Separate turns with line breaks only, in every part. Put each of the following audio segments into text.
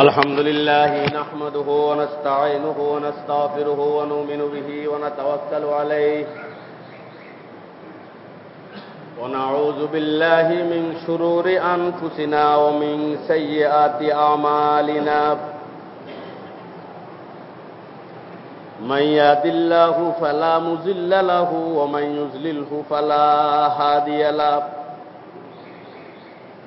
الحمد لله نحمده ونستعينه ونستغفره ونؤمن به ونتوكل عليه. ونعوذ بالله من شرور أنفسنا ومن سيئات أعمالنا. من يهد الله فلا مزل له ومن يزلله فلا هادي له.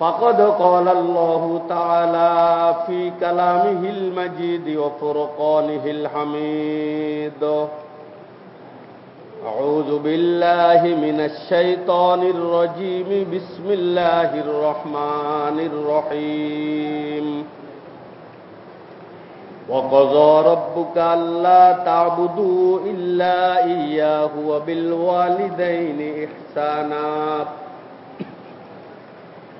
فقد قال الله تعالى في كلامه المجيد وفرقانه الحميد. أعوذ بالله من الشيطان الرجيم. بسم الله الرحمن الرحيم. وقضى ربك ألا تعبدوا إلا إياه وبالوالدين إحسانا.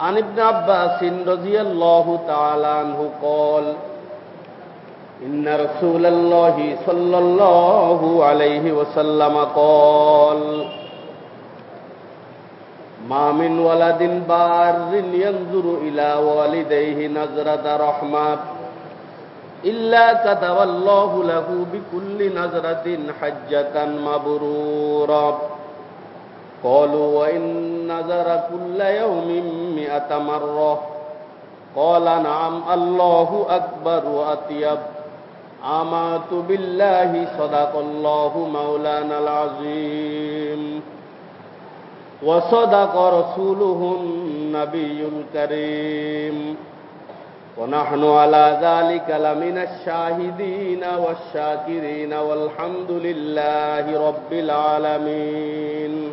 عن ابن عباس رضي الله تعالى عنه قال إن رسول الله صلى الله عليه وسلم قال ما من ولد بار ينظر إلى والديه نظرة رحمة إلا كتب الله له بكل نظرة حجة مبرورة قالوا وإن نظر كل يوم مئة مرة قال نعم الله أكبر وأطيب آمات بالله صدق الله مولانا العظيم وصدق رسوله النبي الكريم ونحن على ذلك لمن الشاهدين والشاكرين والحمد لله رب العالمين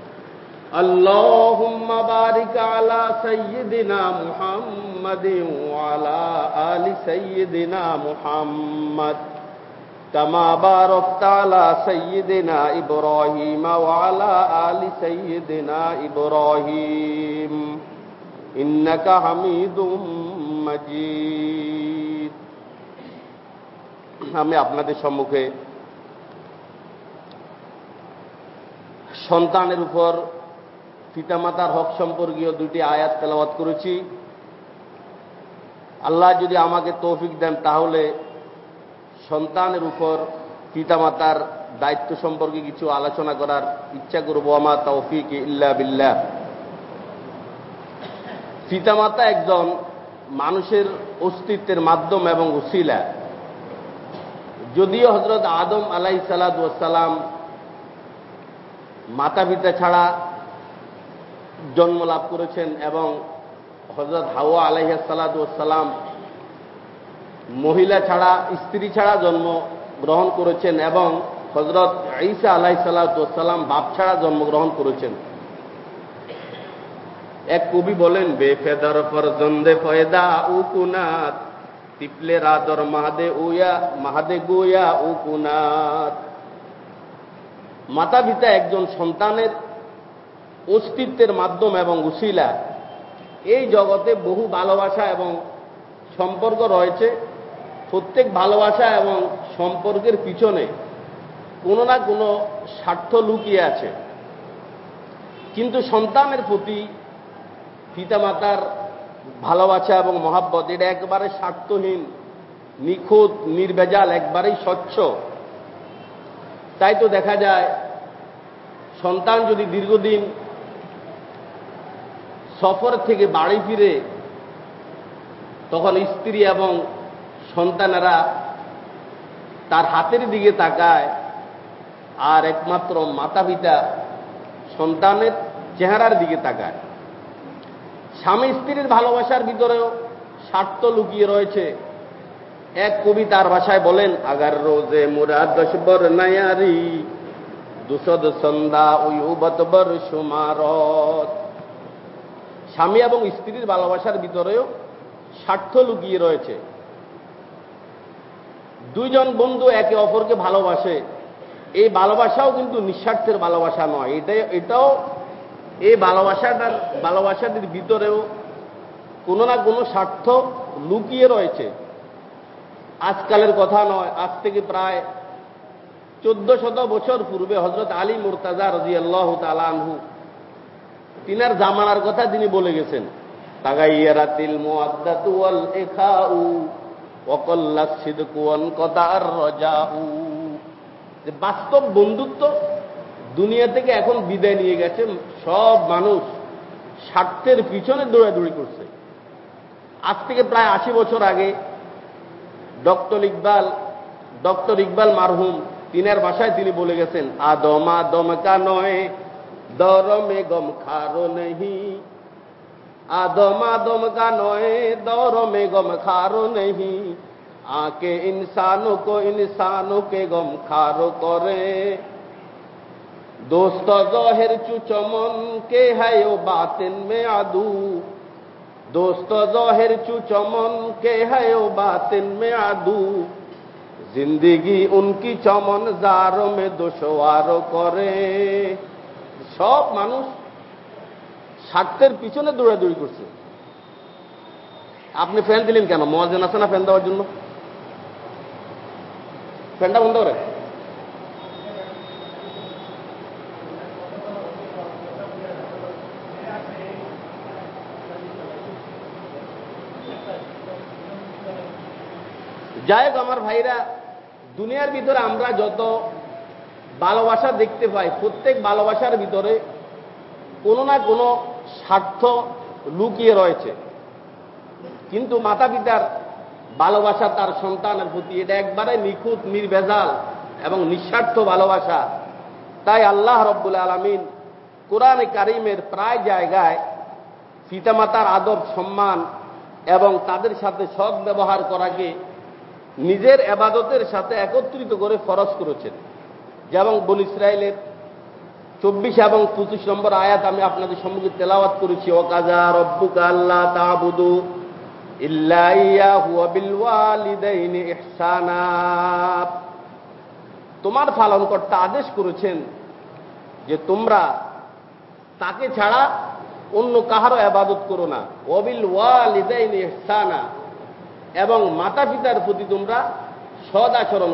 اللهم بارك على سيدنا محمد وعلى آل سيدنا محمد كما باركت على سيدنا إبراهيم وعلى آل سيدنا إبراهيم إنك حميد مجيد আমি আপনাদের সম্মুখে সন্তানের উপর পিতামাতার হক সম্পর্কীয় দুটি আয়াত তেলাওয়াত করেছি। আল্লাহ যদি আমাকে তৌফিক দেন, তাহলে সন্তানের উপর পিতামাতার দায়িত্ব সম্পর্কে কিছু আলোচনা করার ইচ্ছা করব। আমার তৌফিক ইল্লা বিল্লাহ। পিতামাতা একজন মানুষের অস্তিত্বের মাধ্যম এবং উসিলা যদিও হজরত আদম আলাই সালাম মাতা পিতা ছাড়া জন্ম লাভ করেছেন এবং হজরত হাওয়া আলাইসালাম মহিলা ছাড়া, স্ত্রী ছাড়া জন্ম গ্রহণ করেছেন এবং হজরত ঈসা আলাহ সাল্লাম বাপ ছাড়া জন্মগ্রহণ করেছেন। এক কবি বলেন বেফেদর ফরজন্দে ফয়দা উকুনাত তিপলে রাদর মাহাদে উয়া, মাহাদে গুয়া উকুনাত মাতা পিতা একজন সন্তানের অস্তিত্বের মাধ্যম এবং উশিলা। এই জগতে বহু ভালোবাসা এবং সম্পর্ক রয়েছে। প্রত্যেক ভালোবাসা এবং সম্পর্কের পিছনে কোনো না কোনো স্বার্থ লুকিয়ে আছে। কিন্তু সন্তানের প্রতি পিতামাতার ভালোবাসা এবং মহাব্বত, এটা একবারে স্বার্থহীন, নিখুঁত, নির্ভেজাল, একবারেই স্বচ্ছ। তাই তো দেখা যায়, সন্তান যদি দীর্ঘদিন সফর থেকে বাড়ি ফিরে তখন স্ত্রী এবং সন্তানেরা তার হাতের দিকে তাকায় আর একমাত্র মাতা পিতা সন্তানের চেহারার দিকে তাকায়। স্বামী স্ত্রীর ভালোবাসার ভিতরেও স্বার্থ লুকিয়ে রয়েছে। এক কবি তার ভাষায় বলেন, আগার রোজে মুরাদ দশবর নায়ারি দুসদ সন্ধ্যা ওই উবতবর সুমারত। স্বামী এবং স্ত্রীর ভালোবাসার ভিতরেও স্বার্থ লুকিয়ে রয়েছে। দুইজন বন্ধু একে অপরকে ভালোবাসে। এই ভালোবাসাও কিন্তু নিঃস্বার্থের ভালোবাসা নয়। এটা এটাও এই ভালোবাসাটার, ভালোবাসাটির ভিতরেও কোনো না কোনো স্বার্থ লুকিয়ে রয়েছে। আজকালের কথা নয়, আজ থেকে প্রায় চোদ্দ শত বছর পূর্বে হজরত আলী মুরতাজা রাজি আল্লাহ তালানহু তিনার জামানার কথা তিনি বলে গেছেন। বাস্তব বন্ধুত্ব দুনিয়া থেকে এখন বিদায় নিয়ে গেছে, সব মানুষ স্বার্থের পিছনে দৌড়াদৌড়ি করছে। আজ থেকে প্রায় আশি বছর আগে ডক্টর ইকবাল ডক্টর ইকবাল মারহুম তিনের ভাষায় তিনি বলে গেছেন, আদমা দমকা নয় दर में गम खारो नहीं। आदम आदम का नोए, दर में गम खारो नहीं। आके इंसानों को इंसानों के गम खारो करे। दोस्त जहर चुचमन के है ओ बातिन में आदू। दोस्त जहर चुचमन के है ओ बातिन में आदू। ज़िंदगी उनकी चमन जारों में दुशवारों करे। সব মানুষ স্বার্থের পিছনে দৌড়াদৌড়ি করছে। আপনি ফ্যান দিলেন কেন? মহাজন আছে না ফ্যান দেওয়ার জন্য? ফ্যানটা বন্ধ করে। যাই হোক, আমার ভাইরা, দুনিয়ার ভিতরে আমরা যত ভালোবাসা দেখতে পাই প্রত্যেক ভালোবাসার ভিতরে কোনো না কোনো স্বার্থ লুকিয়ে রয়েছে। কিন্তু মাতা পিতার ভালোবাসা তার সন্তানের প্রতি, এটা একবারে নিখুঁত, নির্ভেজাল এবং নিঃস্বার্থ ভালোবাসা। তাই আল্লাহ রব্বুল আলমিন কোরআনে কারিমের প্রায় জায়গায় পিতামাতার আদব, সম্মান এবং তাদের সাথে সৎ ব্যবহার করাকে নিজের এবাদতের সাথে একত্রিত করে ফরজ করেছেন। যেমন বন ইসরায়েলের চব্বিশ এবং পঁচিশ নম্বর আয়াত আমি আপনাদের সম্মুখে তেলাওয়াত করেছি। ও কাজা রব্বুকা আল্লাহ তাবুদু তোমার পালনকর্তা আদেশ করেছেন যে তোমরা তাকে ছাড়া অন্য কাহারও আবাদত করো না। অবিল ওয়ালিদাইন এবং মাতা পিতার প্রতি তোমরা সদ আচরণ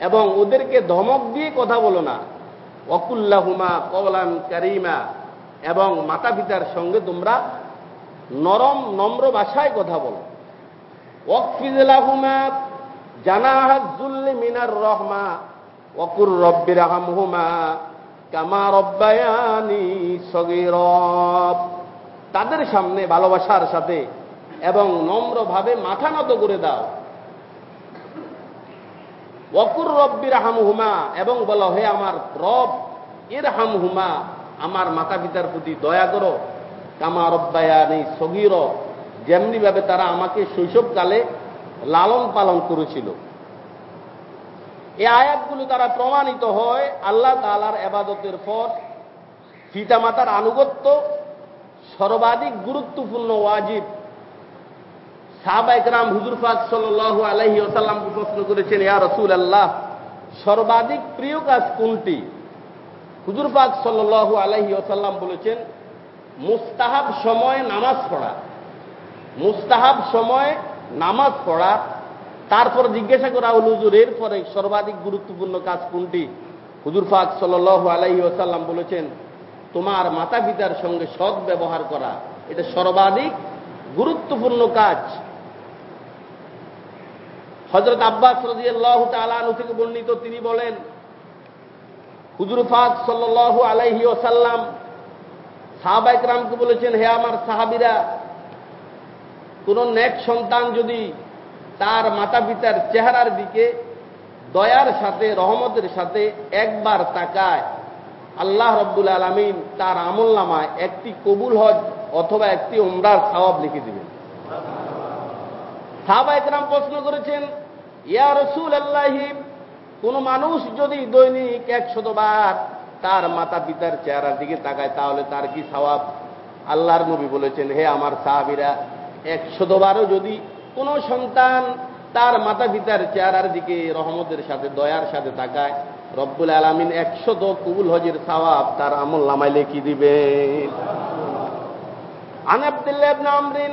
এবং ওদেরকে ধমক দিয়ে কথা বলো না। অকুল্লাহুমা কবলান কারিমা। এবং মাতা পিতার সঙ্গে তোমরা নরম, নম্র ভাষায় কথা বলো। ওয়কফিজলাহুমা জানাহাজুল্লি মিনার রহমা। অকুর রব্বির আহমহুমা কামা রব্বায়ানি সগীর। তাদের সামনে ভালোবাসার সাথে এবং নম্রভাবে মাথা নত করে দাও। ওকুর রব্বির হামহুমা, এবং বলো, হে আমার রব, এর হামহুমা, আমার মাতা পিতার প্রতি দয়া করো। কামা রব্বায়ানি সগির, যেমনিভাবে তারা আমাকে শৈশবকালে লালন পালন করেছিল। এই আয়াতগুলো তারা প্রমাণিত হয় আল্লাহ তালার এবাদতের পর পিতামাতার আনুগত্য, সর্বাধিক গুরুত্বপূর্ণ ওয়াজিব। সাহাবাইকরাম হুজুর ফাক সাল্লু আলহি ওসাল্লামকে প্রশ্ন করেছেন, ইয়া রসুল আল্লাহ সর্বাধিক প্রিয় কাজ কোনটি? হুজুর পাক সাল্লু আলহি ওসাল্লাম বলেছেন, মুস্তাহাব সময় নামাজ পড়া। মুস্তাহাব সময় নামাজ পড়া, তারপর জিজ্ঞাসা করা হল, হুজুর, এরপরে সর্বাধিক গুরুত্বপূর্ণ কাজ কোনটি? হুজুর ফাক সাল্লু আলহি ওসাল্লাম বলেছেন, তোমার মাতা পিতার সঙ্গে সৎ ব্যবহার করা, এটা সর্বাধিক গুরুত্বপূর্ণ কাজ। হজরত আব্বাস রাজিয়াল্লাহ তালানু থেকে বর্ণিত তিনি বলেন, হুজুর ফাক সাল্লু আলাইহি ওসাল্লাম সাহাবাইকরামকে বলেছেন, হে আমার সাহাবিরা, কোন নেক সন্তান যদি তার মাতা পিতার চেহারার দিকে দয়ার সাথে, রহমতের সাথে একবার তাকায়, আল্লাহ রব্বুল আলমিন তার আমল নামায় একটি কবুল হজ অথবা একটি উমরার সওয়াব লিখে দিবেন। সাহাবা একরাম প্রশ্ন করেছেন, ইয়া রসুল আল্লাহিব কোন মানুষ যদি দৈনিক একশতবার তার মাতা পিতার চেহারার দিকে তাকায়, তাহলে তার কি সবাব আল্লাহর নবী বলেছেন, হে আমার সাহাবিরা একশতবারও যদি কোন সন্তান তার মাতা পিতার চেহারার দিকে রহমতের সাথে, দয়ার সাথে তাকায়, রব্বুল আলমিন একশত কুবুল হজের সবাব তার আমল নামাই লিখি দিবে আনাবদুল্লাহ আমরিন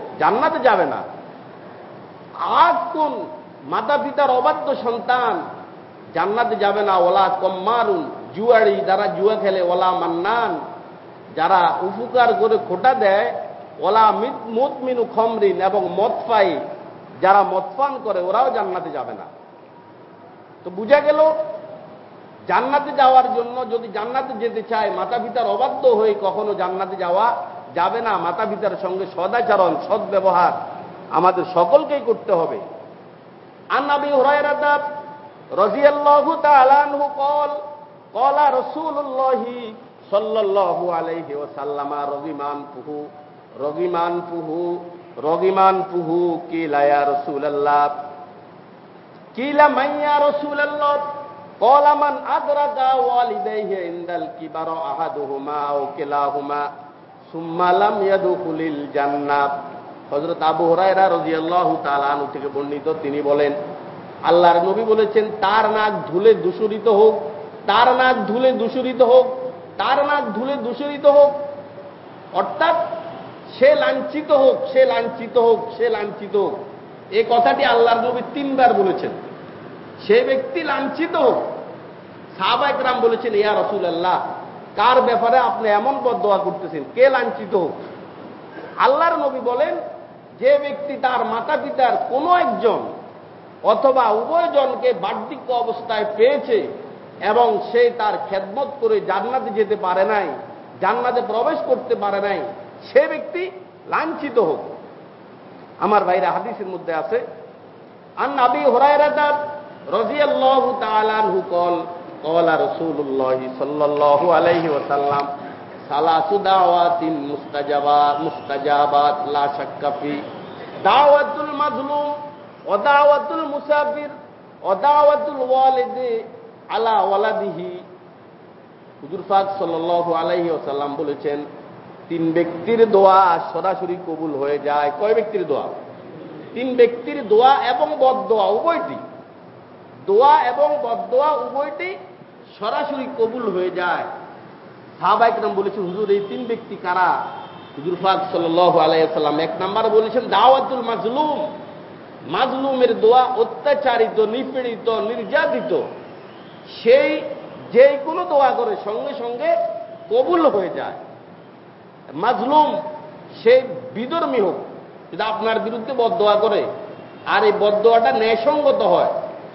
জান্নাতে যাবে না। আর কোন মাতা পিতার অবাধ্য সন্তান জান্নাতে যাবে না। ওলা কম্মারুন জুয়ারি যারা জুয়া খেলে, ওলা মান্নান। যারা উপকার করে খোটা দেয়, ওলা মত মিনু খমরিন এবং মদ পাই যারা মদ পান করে, ওরাও জান্নাতে যাবে না। তো বুঝা গেল, জান্নাতে যাওয়ার জন্য যদি জান্নাতে যেতে চায় মাতা পিতার অবাধ্য হয়ে কখনো জান্নাতে যাওয়া যাবে না, মাতা পিতার সঙ্গে সদাচরণ সদ ব্যবহার আমাদের সকলকেই করতে হবে। আন্নাবি হরাইরাদা রাজিয়াল্লাহু তাআলা আনহু কল, কলা রাসূলুল্লাহ সাল্লাল্লাহু আলাইহি ওয়াসাল্লামা রগিমান পুহু রগিমান পুহু রগিমান পুহু কিলা ইয়া রাসূলুল্লাহ, কিলা মান ইয়া রাসূলুল্লাহ, কলা মান আদরাকা ওয়ালিদাইহি ইনদাল কিবার আহাদুহুমা ও কিলাহুমা। সুম্মালাম ইয়াদুকুলিল জান্নাত। হজরত আবু হরাইরা রজিয়াল্লাহ তালানু থেকে বর্ণিত, তিনি বলেন, আল্লাহর নবী বলেছেন, তার নাক ধুলে দূষরিত হোক, তার নাক ধুলে দূষরিত হোক, তার নাক ধুলে দূষরিত হোক। অর্থাৎ, সে লাঞ্ছিত হোক, সে লাঞ্ছিত হোক, সে লাঞ্ছিত হোক। এ কথাটি আল্লাহর নবী তিনবার বলেছেন। সে ব্যক্তি লাঞ্ছিত হোক। সাহবা একরাম বলেছেন, ইয়া রসুল আল্লাহ কার ব্যাপারে আপনি এমন বদোয়া করতেছেন? কে লাঞ্ছিত? হোক আল্লাহর নবী বলেন, যে ব্যক্তি তার মাতা পিতার কোনো একজন অথবা উভয়জনকে বার্ধক্য অবস্থায় পেয়েছে এবং সে তার খেদমত করে জান্নাতে যেতে পারে নাই, জান্নাতে প্রবেশ করতে পারে নাই, সে ব্যক্তি লাঞ্ছিত হোক। আমার ভাইরা হাদিসের মধ্যে আছে, আন আবি হরাইরাদার রাদিয়াল্লাহু তাআলা আনহু কল কলা সাল্লাহ আলহি ওসাল্লাম সালাসু দাওয়াতিন দাওয়াতুল মাজলুম মুসাফির আলা ওয়ালাদিহি হুজুর সাল্লাহ ওসাল্লাম বলেছেন, তিন ব্যক্তির দোয়া সরাসরি কবুল হয়ে যায়। কয় ব্যক্তির দোয়া? তিন ব্যক্তির দোয়া এবং বদ দোয়া, উভয়টি। দোয়া এবং বদ দোয়া উভয়টি সরাসরি কবুল হয়ে যায়। সাহাবাইক নাম বলেছে হুজুর, এই তিন ব্যক্তি কারা? হুজুর ফাক সাল্লাহ আলাইসাল্লাম এক নাম্বার বলেছেন, দাওয়াতুল মাজলুম। মাজলুমের দোয়া অত্যাচারিত, নিপীড়িত, নির্যাতিত। সেই যে কোনো দোয়া করে সঙ্গে সঙ্গে কবুল হয়ে যায়। মাজলুম, সে বিধর্মী হোক, যদি আপনার বিরুদ্ধে বদোয়া করে, আর এই বদোয়াটা ন্যায়সঙ্গত হয়,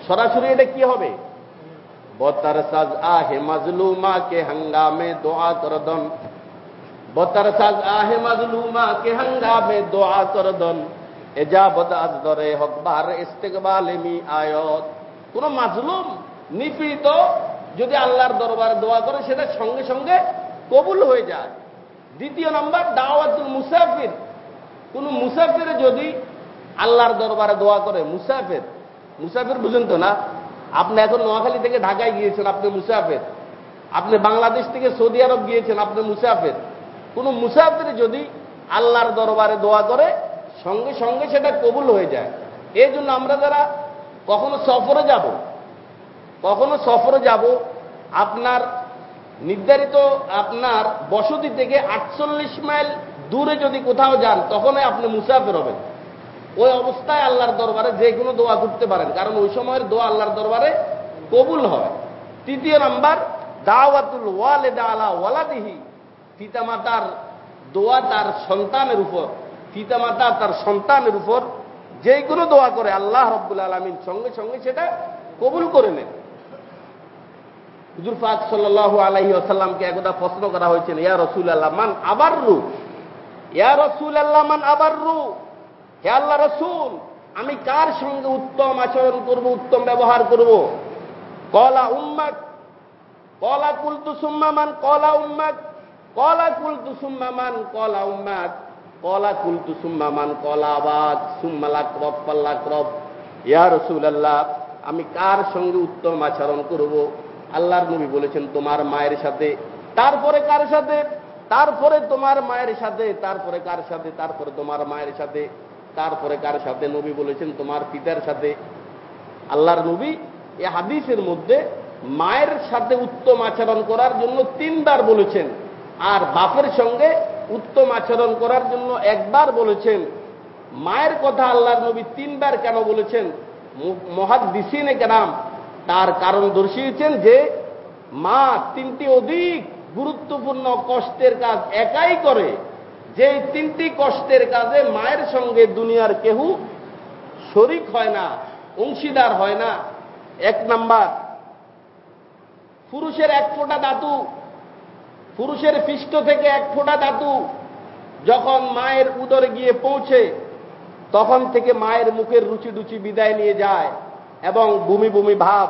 সরাসরি এটা কি হবে? বতার সাজ আহে মাজলুমা কে হঙ্গামে দোয়া করদন বতার সাজ আহে মাজলুমা কে হঙ্গামে দোয়া করদন এজাবত আজ দরে হকবার ইস্তেকবাল এমি আয়ত কোন মাজলুম নিপীড়িত যদি আল্লাহর দরবারে দোয়া করে সেটা সঙ্গে সঙ্গে কবুল হয়ে যায়। দ্বিতীয় নম্বর, দাওয়াতুল মুসাফির। কোন মুসাফির যদি আল্লাহর দরবারে দোয়া করে, মুসাফির মুসাফির বুঝেন তো না আপনি এখন নোয়াখালী থেকে ঢাকায় গিয়েছেন, আপনি মুসাফের। আপনি বাংলাদেশ থেকে সৌদি আরব গিয়েছেন, আপনি মুসাফের। কোন মুসাফির যদি আল্লাহর দরবারে দোয়া করে, সঙ্গে সঙ্গে সেটা কবুল হয়ে যায়। এই জন্য আমরা যারা কখনো সফরে যাব, কখনো সফরে যাব, আপনার নির্ধারিত আপনার বসতি থেকে আটচল্লিশ মাইল দূরে যদি কোথাও যান, তখনই আপনি মুসাফের হবেন। ওই অবস্থায় আল্লাহর দরবারে যে কোনো দোয়া করতে পারেন। কারণ ওই সময়ের দোয়া আল্লাহর দরবারে কবুল হয়। তৃতীয় নাম্বার, দাওয়াতুল ওয়ালে আলা ওয়ালাদিহি। পিতামাতার দোয়া তার সন্তানের উপর, পিতামাতা তার সন্তানের উপর যে কোনো দোয়া করে আল্লাহ রব্বুল আলমিন সঙ্গে সঙ্গে সেটা কবুল করে নেন। হুজুর ফাক সাল্লাহ আলাহি আসাল্লামকে একদা প্রশ্ন করা হয়েছিল, ইয়া রসুল আল্লাহ মান আবার রু ইয়া রসুল আল্লাহ মান আবার রু হে আল্লাহ রসুল, আমি কার সঙ্গে উত্তম আচরণ করব, উত্তম ব্যবহার করব? কলা উম্মাক, কলা কুলতু সুম্মামান কলা উম্মাক, কলা কুলতু সুম্মামান কলা উম্মাক, কলা কুলতু সুম্মামান কলা আবাদ সুম্মালাক রব পাল্লাক রব ইয়া রসুল আল্লাহ আমি কার সঙ্গে উত্তম আচরণ করব? আল্লাহর নবী বলেছেন, তোমার মায়ের সাথে, তারপরে কার সাথে? তারপরে তোমার মায়ের সাথে, তারপরে কার সাথে? তারপরে তোমার মায়ের সাথে। তারপরে কার সাথে নবী বলেছেন? তোমার পিতার সাথে। আল্লাহর নবী এ হাদিসের মধ্যে মায়ের সাথে উত্তম আচরণ করার জন্য তিনবার বলেছেন। আর বাপের সঙ্গে উত্তম আচরণ করার জন্য একবার বলেছেন। মায়ের কথা আল্লাহর নবী তিনবার কেন বলেছেন? মহাদিসিনে কেনাম তার কারণ দর্শিয়েছেন যে, মা তিনটি অধিক গুরুত্বপূর্ণ কষ্টের কাজ একাই করে। যে তিনটি কষ্টের কাজে মায়ের সঙ্গে দুনিয়ার কেহু শরিক হয় না, অংশীদার হয় না। এক নাম্বার, পুরুষের এক ফোঁটা দাতু, পুরুষের পৃষ্ঠ থেকে এক ফোঁটা দাতু। যখন মায়ের উদরে গিয়ে পৌঁছে, তখন থেকে মায়ের মুখের রুচি রুচি বিদায় নিয়ে যায় এবং ভূমি ভূমি ভাব।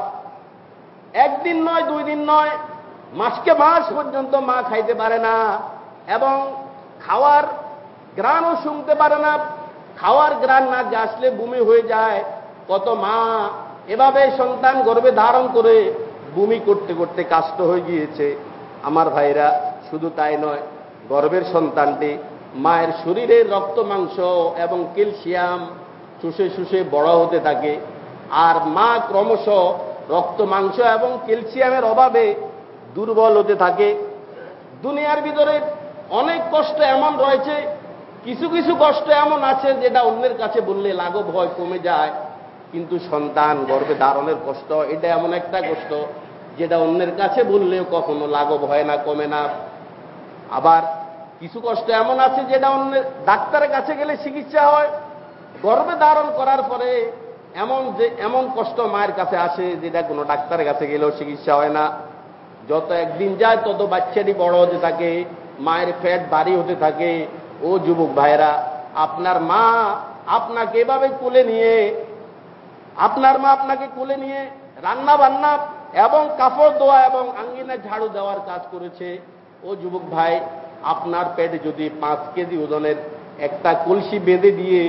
একদিন নয়, দুই দিন নয়, মাসকে মাস পর্যন্ত মা খাইতে পারে না। এবং খাওয়ার গ্রানও শুনতে পারে না, খাওয়ার গ্রান না আসলে বমি হয়ে যায়, কত মা এভাবে সন্তান গর্বে ধারণ করে বমি করতে করতে কাষ্ট হয়ে গিয়েছে। আমার ভাইরা, শুধু তাই নয় গর্বের সন্তানটি মায়ের শরীরে রক্ত মাংস এবং ক্যালসিয়াম শুষে শুষে বড় হতে থাকে। আর মা ক্রমশ রক্ত মাংস এবং ক্যালসিয়ামের অভাবে দুর্বল হতে থাকে। দুনিয়ার ভিতরে অনেক কষ্ট এমন রয়েছে, কিছু কিছু কষ্ট এমন আছে যেটা অন্যের কাছে বললে লাঘব হয় কমে যায়। কিন্তু সন্তান গর্ভে ধারণের কষ্ট, এটা এমন একটা কষ্ট যেটা অন্যের কাছে বললেও কখনো লাঘব হয় না, কমে না। আবার কিছু কষ্ট এমন আছে যেটা অন্যের ডাক্তারের কাছে গেলে চিকিৎসা হয় গর্বে ধারণ করার পরে এমন যে, এমন কষ্ট মায়ের কাছে আসে যেটা কোনো ডাক্তারের কাছে গেলেও চিকিৎসা হয় না। যত একদিন যায়, তত বাচ্চাটি বড় হতে থাকে। মায়ের ফ্যাট বাড়ি হতে থাকে। ও যুবক ভাইরা আপনার মা আপনাকে এভাবে কুলে নিয়ে, আপনার মা আপনাকে কুলে নিয়ে রান্না বান্না এবং কাপড় দেওয়া এবং আঙ্গিনা ঝাড়ু দেওয়ার কাজ করেছে। ও যুবক ভাই, আপনার পেটে যদি পাঁচ কেজি ওজনের একটা কলসি বেঁধে দিয়ে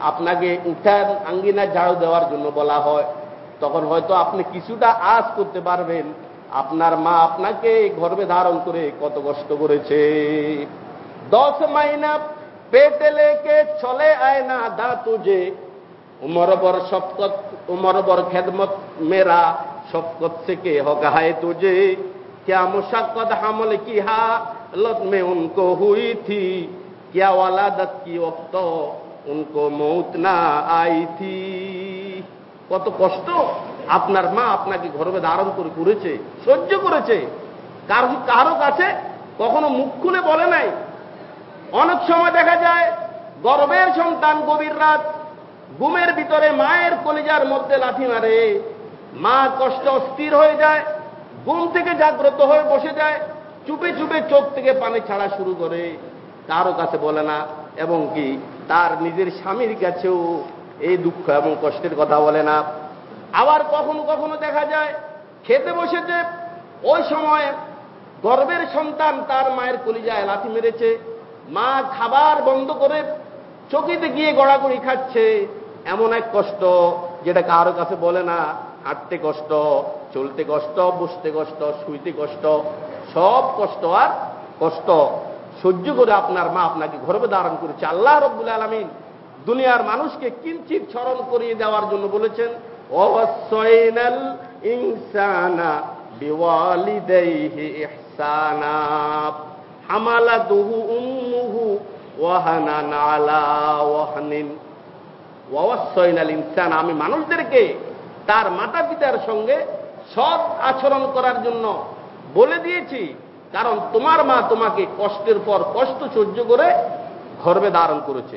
আপনাকে উঠান, আঙ্গিনা ঝাড়ু দেওয়ার জন্য বলা হয়, তখন হয়তো আপনি কিছুটা আজ করতে পারবেন। আপনার মা আপনাকে গর্বে ধারণ করে কত কষ্ট করেছে দশ মাইনা পেটে লেকে চলে আয় না দা তুঝে উমর বর শপকত উমর বর খেদমত মেরা শপকত থেকে হগায় তুঝে क्या मुशक्कत हमल की हालत में उनको हुई थी क्या वालादत की वक्त উনকো মৌত না আইথি কত কষ্ট আপনার মা আপনাকে গর্বে ধারণ করে করেছে, সহ্য করেছে। কারও কারও কাছে কখনো মুখ খুলে বলে নাই। অনেক সময় দেখা যায় গর্বের সন্তান গভীর রাত, ঘুমের ভিতরে মায়ের কলিজার মধ্যে লাথি মারে। মা কষ্ট স্থির হয়ে যায়, ঘুম থেকে জাগ্রত হয়ে বসে যায়, চুপে চুপে চোখ থেকে পানি ছাড়া শুরু করে। কারও কাছে বলে না, এবং কি তার নিজের স্বামীর কাছেও এই দুঃখ এবং কষ্টের কথা বলে না। আবার কখনো কখনো দেখা যায়, খেতে বসেছে, ওই সময় গর্বের সন্তান তার মায়ের কলিজায় লাথি মেরেছে, মা খাবার বন্ধ করে চকিতে গিয়ে গড়াগড়ি খাচ্ছে। এমন এক কষ্ট যেটা কারও কাছে বলে না, হাঁটতে কষ্ট, চলতে কষ্ট, বসতে কষ্ট, শুইতে কষ্ট, সব কষ্ট আর কষ্ট। সহ্য করে আপনার মা আপনাকে গর্বে ধারণ করেছে। আল্লাহ রব্বুল আলমিন দুনিয়ার মানুষকে কিঞ্চিত স্মরণ করিয়ে দেওয়ার জন্য বলেছেন অবশ্যইনাল ইনসানা বিওয়ালিদাইহি ইহসানা হামালাতুহু উম্মুহু ওয়াহানান আলা ওয়াহনিন ওয়াসাইনাল ইনসান আমি মানুষদেরকে তার মাতা পিতার সঙ্গে সৎ আচরণ করার জন্য বলে দিয়েছি, কারণ তোমার মা তোমাকে কষ্টের পর কষ্ট সহ্য করে গর্বে ধারণ করেছে।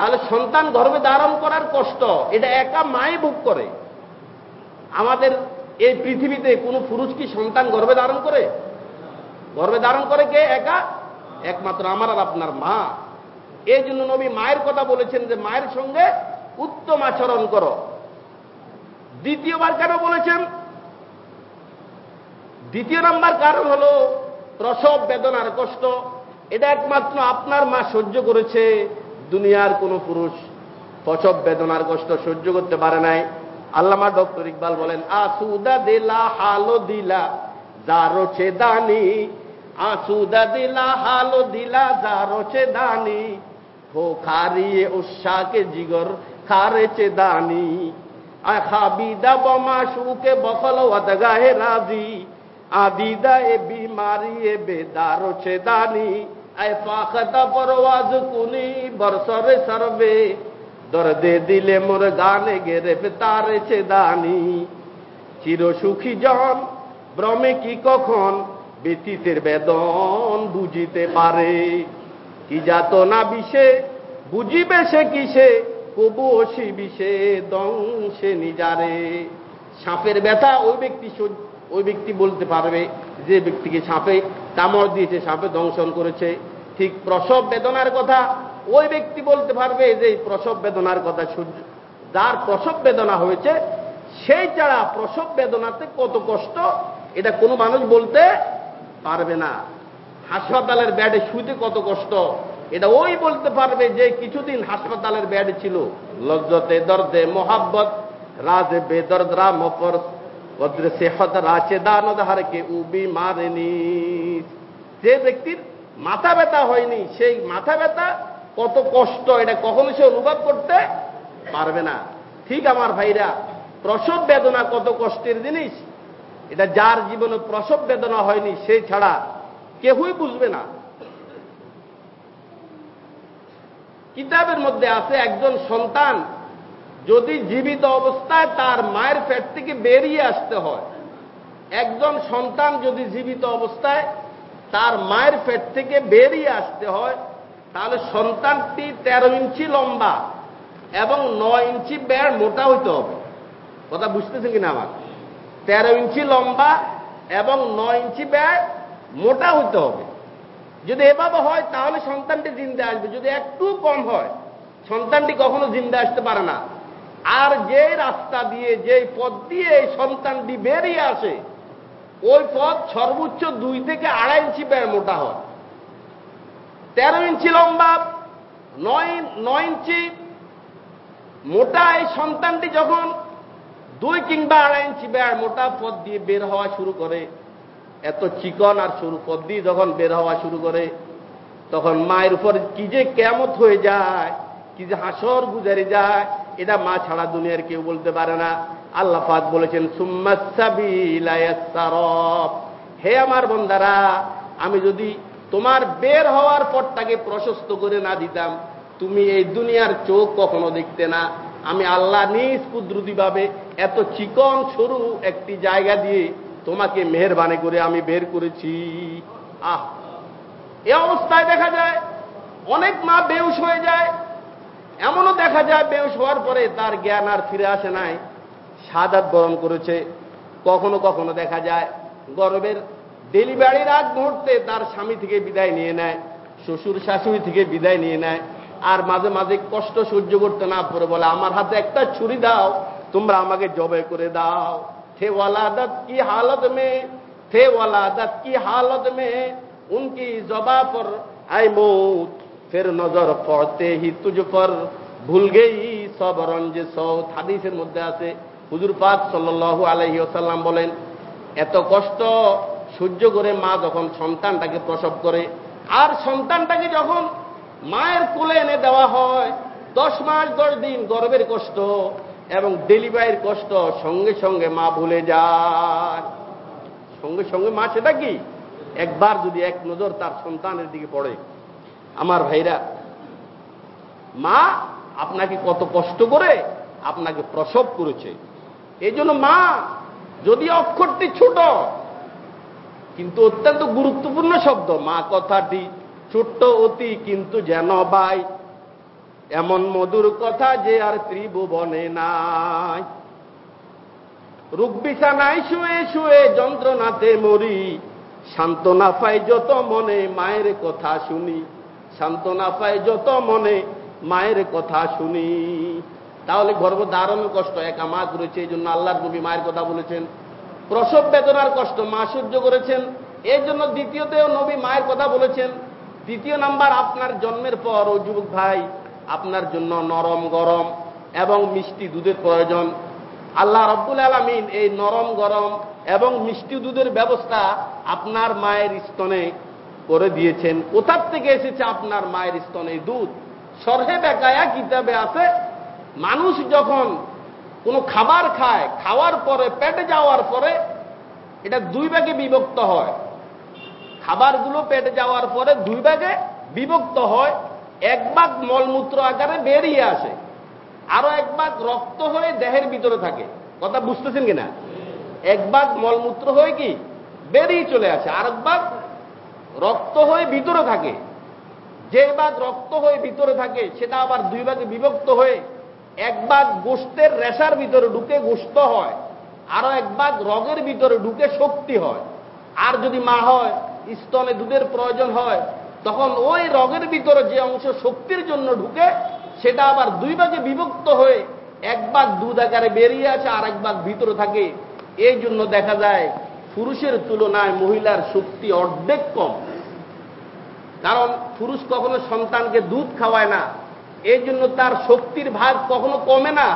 তাহলে সন্তান গর্বে ধারণ করার কষ্ট, এটা একা মাই ভোগ করে। আমাদের এই পৃথিবীতে কোনো পুরুষ কি সন্তান গর্বে ধারণ করে? গর্বে ধারণ করে কে? একা? একমাত্র আমার আর আপনার মা। এই জন্য নবী মায়ের কথা বলেছেন যে, মায়ের সঙ্গে উত্তম আচরণ করো। দ্বিতীয়বার কেন বলেছেন? দ্বিতীয় নাম্বার কারণ হল প্রসব, বেদনার কষ্ট। এটা একমাত্র আপনার মা সহ্য করেছে। দুনিয়ার কোন পুরুষ প্রসব বেদনার কষ্ট সহ্য করতে পারে নাই। আল্লামা ডক্টর ইকবাল বলেন, আসুদা দিলা হালো দিলা, যারো দানি। আসুদা দিলা হালো দিলা, যারো দানি। হো খারিয়ে উৎসাকে জিগর খারেছে দানি। খাবিদা বমা শুকে বকল ওয়াদগাহে রাজি। আদিদা এ বিমারি এ বেদার ছে দানি। আয় পাখতা পরওয়াজ কুনি বরসরে সরবে। দরদে দিলে মোর গানে গেরে তারে দানি। চির সুখী জন ভ্রমে কি কখন? ব্যতীতের বেদন বুঝিতে পারে। কি যাত না বিষে, বুঝিবে সে কিসে? কবু অসি বিষে দংশে নিজারে। সাপের ব্যথা ওই ব্যক্তি ওই ব্যক্তি বলতে পারবে যে ব্যক্তিকে সাপে কামড় দিয়েছে, সাপে দংশন করেছে। ঠিক প্রসব বেদনার কথা, ওই ব্যক্তি বলতে পারবে যে প্রসব বেদনার কথা সূর্য যার প্রসব বেদনা হয়েছে, সেই ছাড়া প্রসব বেদনাতে কত কষ্ট, এটা কোনো মানুষ বলতে পারবে না। হাসপাতালের ব্যাডে শুতে কত কষ্ট, এটা ওই বলতে পারবে যে কিছুদিন হাসপাতালের ব্যাড ছিল। লজ্জতে, দর্দে, মোহাব্বত, রাজে বেদর্দ রাম বদ্র সেহত রাচে দানদ হারকে উবি মারেনি। যে ব্যক্তির মাথা ব্যথা হয়নি, সেই মাথা ব্যথা কত কষ্ট, এটা কখনো সে অনুভব করতে পারবে না। ঠিক আমার ভাইরা, প্রসব বেদনা কত কষ্টের জিনিস, এটা যার জীবনে প্রসব বেদনা হয়নি, সে ছাড়া কেউই বুঝবে না। কিতাবের মধ্যে আছে, একজন সন্তান যদি জীবিত অবস্থায় তার মায়ের পেট থেকে বেরিয়ে আসতে হয়, একজন সন্তান যদি জীবিত অবস্থায় তার মায়ের পেট থেকে বেরিয়ে আসতে হয়, তাহলে সন্তানটি তেরো ইঞ্চি লম্বা এবং নয় ইঞ্চি ব্যাড় মোটা হইতে হবে। কথা বুঝতেছেন কিনা আমার? তেরো ইঞ্চি লম্বা এবং নয় ইঞ্চি বেড় মোটা হইতে হবে। যদি এভাবে হয়, তাহলে সন্তানটি জিন্দা আসবে। যদি একটু কম হয়, সন্তানটি কখনো জিন্দা আসতে পারে না। আর যে রাস্তা দিয়ে যে পথ দিয়ে সন্তানটি বেরিয়ে আসে ওই পথ সর্বোচ্চ দুই থেকে আড়াই ইঞ্চি মোটা হয়। তেরো ইঞ্চি লম্বা, নয় নয় ইঞ্চি। মোটা এই সন্তানটি যখন দুই কিংবা আড়াই ইঞ্চি বেড় মোটা পথ দিয়ে বের হওয়া শুরু করে, এত চিকন আর সরু পথ দিয়ে যখন বের হওয়া শুরু করে, তখন মায়ের উপর কি যে কেমত হয়ে যায়, কি যে হাসর গুজারে যায় এটা মা ছাড়া দুনিয়ার কেউ বলতে পারে না। আল্লাহ পাক বলেছেন হে আমার বন্দারা, আমি যদি তোমার বের হওয়ার পরটাকে প্রশস্ত করে না দিতাম, তুমি এই দুনিয়ার চোখ কখনো দেখতে না। আমি আল্লাহ নিজ কুদরতিভাবে এত চিকন, সরু একটি জায়গা দিয়ে তোমাকে মেহরবানি করে আমি বের করেছি। আহ! এ অবস্থায় দেখা যায়, অনেক মা বেউস হয়ে যায় এমনও দেখা যায় বেউস হওয়ার পরে তার জ্ঞান আর ফিরে আসে নাই। সাদাত বরণ করেছে। কখনো কখনো দেখা যায় গরমের ডেলিভারির আগ মুহূর্তে তার স্বামী থেকে বিদায় নিয়ে নেয়, শ্বশুর শাশুড়ি থেকে বিদায় নিয়ে নেয়। আর মাঝে মাঝে কষ্ট সহ্য করতে না পড়ে বলে, আমার হাতে একটা ছুরি দাও, তোমরা আমাকে জবে করে দাও। থে ওয়ালাদত, কি হালত মে? থে ওয়ালাদত, কি হালত মে? উনকি জবা পর আই মৌ ফের নজর পড়তে হি তুজ পর। ভুল গেই সব রঞ্জে হাদিসের মধ্যে আছে। হুজুর পাক সাল্লু আলহি আসাল্লাম বলেন, এত কষ্ট সহ্য করে মা যখন সন্তানটাকে প্রসব করে, আর সন্তানটাকে যখন মায়ের কোলে এনে দেওয়া হয়, দশ মাস দশ দিন গর্বের কষ্ট এবং ডেলিভারির কষ্ট সঙ্গে সঙ্গে মা ভুলে যায়। সঙ্গে সঙ্গে মা সেটা কি? একবার যদি এক নজর তার সন্তানের দিকে পড়ে আমার ভাইরা, মা আপনাকে কত কষ্ট করে আপনাকে প্রসব করেছে। এই মা, যদি অক্ষরটি ছোট, কিন্তু অত্যন্ত গুরুত্বপূর্ণ শব্দ, মা কথাটি ছোট্ট অতি, কিন্তু যেন বাই এমন মধুর কথা যে আর ত্রিভুবনে নাই। রূপ নাই শুয়ে শুয়ে যন্ত্রণাতে মরি, সান্ত্বনা পাই যত মনে, মায়ের কথা শুনি। সান্ত্বনা পাই যত মনে, মায়ের কথা শুনি। তাহলে গর্ভ ধারণ কষ্ট, একা মা করেছে এই জন্য আল্লাহর নবী মায়ের কথা বলেছেন। প্রসব বেদনার কষ্ট, মা সহ্য করেছেন। এই জন্য দ্বিতীয়তেও নবী মায়ের কথা বলেছেন। দ্বিতীয় নাম্বার, আপনার জন্মের পর, ও যুবক ভাই, আপনার জন্য নরম গরম এবং মিষ্টি দুধের প্রয়োজন। আল্লাহ রব্বুল আলমিন এই নরম গরম এবং মিষ্টি দুধের ব্যবস্থা আপনার মায়ের স্তনে করে দিয়েছেন। কোথার থেকে এসেছে আপনার মায়ের স্তনে দুধ? সরহে বেকায়া কিতাবে আছে, মানুষ যখন কোনো খাবার খায়, খাওয়ার পরে, পেটে যাওয়ার পরে, এটা দুই ভাগে বিভক্ত হয়। খাবারগুলো পেটে যাওয়ার পরে দুই ভাগে বিভক্ত হয়, এক ভাগ মলমূত্র আকারে বেরিয়ে আসে, আরও এক ভাগ রক্ত হয়ে দেহের ভিতরে থাকে। কথা বুঝতেছেন কিনা? এক ভাগ মলমূত্র হয়ে কি? বেরিয়ে চলে আসে আর এক ভাগ রক্ত হয়ে ভিতরে থাকে। যে ভাগ রক্ত হয়ে ভিতরে থাকে, সেটা আবার দুই ভাগে বিভক্ত হয়ে এক ভাগ গোষ্ঠের রেশার ভিতরে ঢুকে গোস্ত হয়, আরও এক ভাগ রগের ভিতরে ঢুকে শক্তি হয়। আর যদি মা হয়, স্তনে দুধের প্রয়োজন হয়, তখন ওই রগের ভিতরে যে অংশ শক্তির জন্য ঢুকে, সেটা আবার দুই ভাগে বিভক্ত হয়ে এক ভাগ দুধ আকারে বেরিয়ে আসে আর এক ভাগ ভিতরে থাকে। এই জন্য দেখা যায় পুরুষের তুলনায় মহিলার শক্তি অর্ধেক কম। কারণ পুরুষ কখনো সন্তানকে দুধ খাওয়ায় না এই জন্য তার শক্তির ভাগ কখনো কমে না।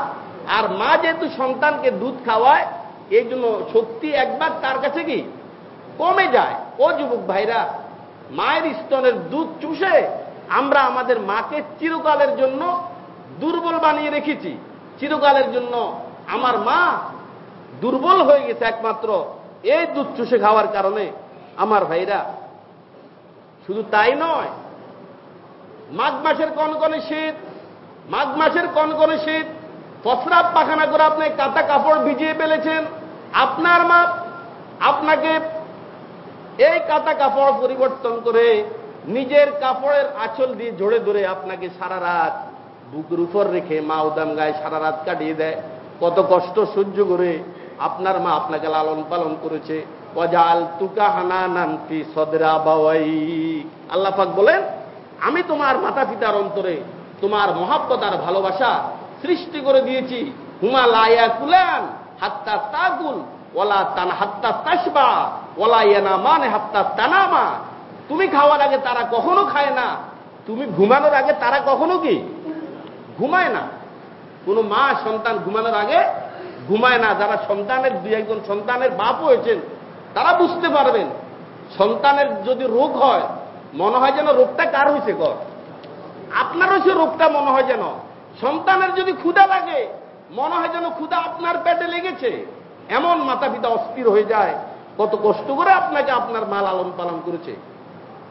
আর মা যেহেতু সন্তানকে দুধ খাওয়ায় এই জন্য শক্তি একবার তার কাছে কি? কমে যায়। ও যুবক ভাইরা, মায়ের স্তনের দুধ চুষে আমরা আমাদের মাকে চিরকালের জন্য দুর্বল বানিয়ে রেখেছি। চিরকালের জন্য আমার মা দুর্বল হয়ে গেছে একমাত্র এই দুধ চুষে খাওয়ার কারণে আমার ভাইরা শুধু তাই নয়, মাঘ মাসের কনকনে শীত, মাঘ মাসের কনকনে শীত প্রস্রাব পাখানা করে আপনি কাটা কাপড় ভিজিয়ে ফেলেছেন, আপনার মা আপনাকে এই কাটা কাপড় পরিবর্তন করে নিজের কাপড়ের আঁচল দিয়ে জোড়ে ধরে আপনাকে সারা রাত বুকের উপর রেখে মা উদাম গায়ে সারা রাত কাটিয়ে দেয়। কত কষ্ট সহ্য করে আপনার মা আপনাকে লালন পালন করেছে। অজাল তুকা হানা নানফি সদরা বাওয়াই আল্লাহ পাক বলেন, আমি তোমার মাতা পিতার অন্তরে তোমার মহাব্বত আর ভালোবাসা সৃষ্টি করে দিয়েছি। হুমা লায়া কুলান হাত্তা তাগুল ওলা তান হাত্তা তাসবা ওলা ইয়ানা মানে হাত্তা তানামা। তুমি খাওয়ার আগে তারা কখনো খায় না। তুমি ঘুমানোর আগে তারা কখনো কি? ঘুমায় না। কোনো মা সন্তান ঘুমানোর আগে ঘুমায় না, যারা সন্তানের দুই একজন সন্তানের বাপ হয়েছেন, তারা বুঝতে পারবেন, সন্তানের যদি রোগ হয়, মনে হয় যেন রোগটা কার হয়েছে কর আপনারও সে রোগটা, মনে হয় যেন। সন্তানের যদি ক্ষুদা লাগে, মনে হয় যেন ক্ষুদা আপনার পেটে লেগেছে। এমন মাতা পিতা অস্থির হয়ে যায়, কত কষ্ট করে আপনাকে আপনার মা লালন পালন করেছে।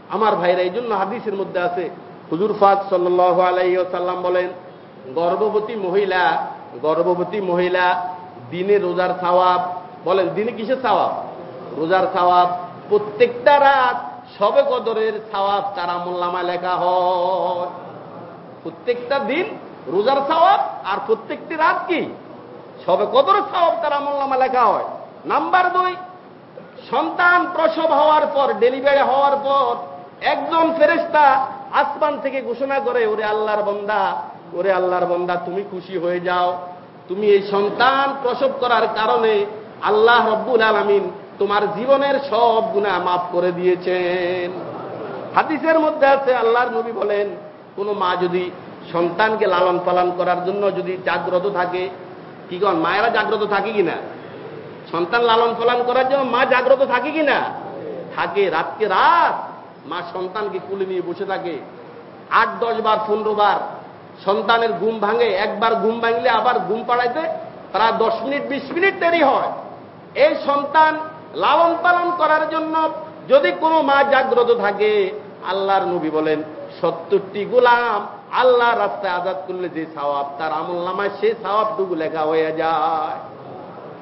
আমার ভাইরা, এই জন্য হাদিসের মধ্যে আছে, হুজুর ফাক সাল্লাহ আলাইসাল্লাম বলেন, গর্ভবতী মহিলা গর্ভবতী মহিলা দিনে রোজার সওয়াব, বলেন, দিনে কিসের সওয়াব? রোজার সওয়াব, প্রত্যেকটা রাত সবে কদরের সওয়াব তার আমল্লামায় লেখা হয়। প্রত্যেকটা দিন রোজার সওয়াব আর প্রত্যেকটি রাত কি? সবে কদরের সওয়াব তার আমল্লামা লেখা হয়। নাম্বার দুই, সন্তান প্রসব হওয়ার পর, ডেলিভারি হওয়ার পর একজন ফেরেস্তা আসমান থেকে ঘোষণা করে, ওরে আল্লাহর বন্দা, ওরে আল্লাহর বন্দা, তুমি খুশি হয়ে যাও। তুমি এই সন্তান প্রসব করার কারণে আল্লাহ রব্বুল আলমিন তোমার জীবনের সব গুণা মাফ করে দিয়েছেন। হাদিসের মধ্যে আছে, আল্লাহর নবী বলেন, কোন মা যদি সন্তানকে লালন পালন করার জন্য যদি জাগ্রত থাকে, কি কন মায়েরা জাগ্রত থাকে কিনা? সন্তান লালন পালন করার জন্য মা জাগ্রত থাকে কিনা? থাকে, রাতকে রাত মা সন্তানকে কুলে নিয়ে বসে থাকে। আট, দশ বার, পনেরো বার সন্তানের ঘুম ভাঙে, একবার ঘুম ভাঙলে আবার ঘুম পাড়াইতে প্রায় দশ মিনিট, বিশ মিনিট দেরি হয়। এই সন্তান লালন পালন করার জন্য যদি কোনো মা জাগ্রত থাকে, আল্লাহর নবী বলেন, সত্তরটি গোলাম আল্লাহ রাস্তায় আজাদ করলে যে সাওয়াব, তার আমল নামায় সে সাওয়াবটুকু লেখা হয়ে যায়।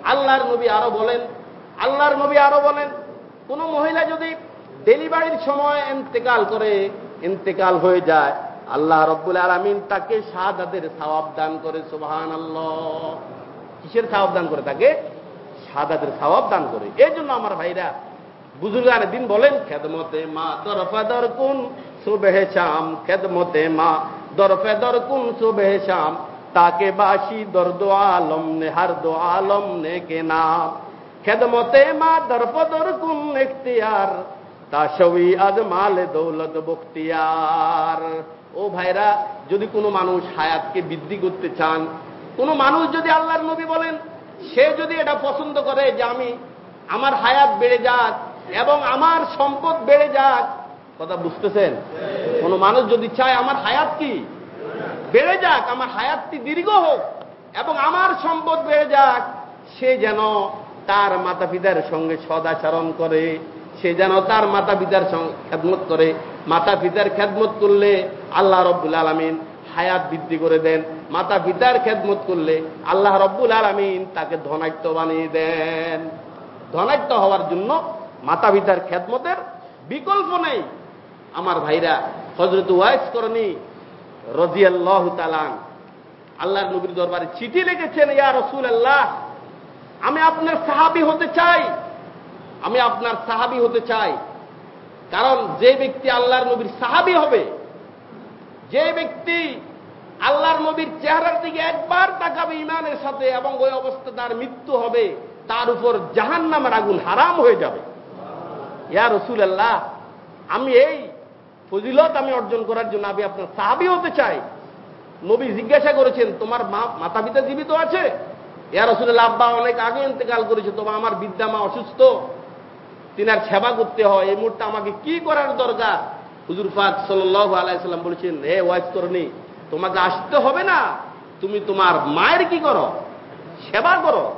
আল্লাহর নবী আরও বলেন, আল্লাহর নবী আরও বলেন, কোন মহিলা যদি ডেলিভারির সময় ইন্তেকাল করে, ইন্তেকাল হয়ে যায় আল্লাহ রব্বুল আলমিন তাকে শাহাদাতের সওয়াব দান করে সুবাহান আল্লাহ কিসের সওয়াব দান করে তাকে? শাহাদাতের সওয়াব দান করে। এই জন্য আমার ভাইরা বুজুর্গান দিন বলেন, খেদমতে মা দরফাদর কুন সুবেহে শাম, খেদমতে মা দরফেদর কুন সুবেহে শ্যাম তাকে বাসি দর্দ আলম নে হার দো আলম নে কে নাম খেদমতে মা দরপদর কুন এখতিয়ার, তা সবই আজ মালে দৌলত বখতিয়ার। ও ভাইরা, যদি কোনো মানুষ হায়াতকে বৃদ্ধি করতে চান, কোনো মানুষ যদি আল্লাহর নবী বলেন, সে যদি এটা পছন্দ করে যে আমি আমার হায়াত বেড়ে যাক এবং আমার সম্পদ বেড়ে যাক, কথা বুঝতেছেন? কোন মানুষ যদি চায় আমার হায়াত কি? বেড়ে যাক, আমার হায়াতটি দীর্ঘ হোক এবং আমার সম্পদ বেড়ে যাক, সে যেন তার মাতা পিতার সঙ্গে সদাচরণ করে, সে যেন তার মাতা পিতার খেদমত করে মাতা পিতার খেদমত করলে আল্লাহ রব্বুল আলমিন হায়াত বৃদ্ধি করে দেন, মাতা পিতার খেদমত করলে আল্লাহ রব্বুল আলমিন তাকে ধনাট্য বানিয়ে দেন। ধনাট্য হওয়ার জন্য মাতা পিতার খেদমতের বিকল্প নেই। আমার ভাইরা হজরত ওয়াইস করণী রজিয়াল্লাহ তালান আল্লাহর নবীর দরবারে চিঠি লিখেছেন, ইয়া রসুল আল্লাহ আমি আপনার সাহাবি হতে চাই। আমি আপনার সাহাবি হতে চাই। কারণ যে ব্যক্তি আল্লাহর নবীর সাহাবি হবে যে ব্যক্তি আল্লাহর নবীর চেহারার দিকে একবার তাকাবে ইমানের সাথে এবং ওই অবস্থা তার মৃত্যু হবে, তার উপর জাহান নামের আগুন হারাম হয়ে যাবে। ইয়া রসুল আল্লাহ আমি এই ফজিলত আমি অর্জন করার জন্য আমি আপনার সাহাবি হতে চাই। নবী জিজ্ঞাসা করেছেন, তোমার মা, মাতা পিতা জীবিত আছে? ইয়া রসুল্লাহ আব্বা অনেক আগে ইন্তেকাল করেছে, তোমার আমার বিদ্যা মা অসুস্থ। তিনার সেবা করতে হয়। এই মুহূর্তে আমাকে কি করার দরকার? হুজুর ফাক সাল্লাহ আলাইসাল্লাম বলেছেন, হে ওয়াইস করনি তোমাকে আসতে হবে না। তুমি তোমার মায়ের কি করো? সেবা করো।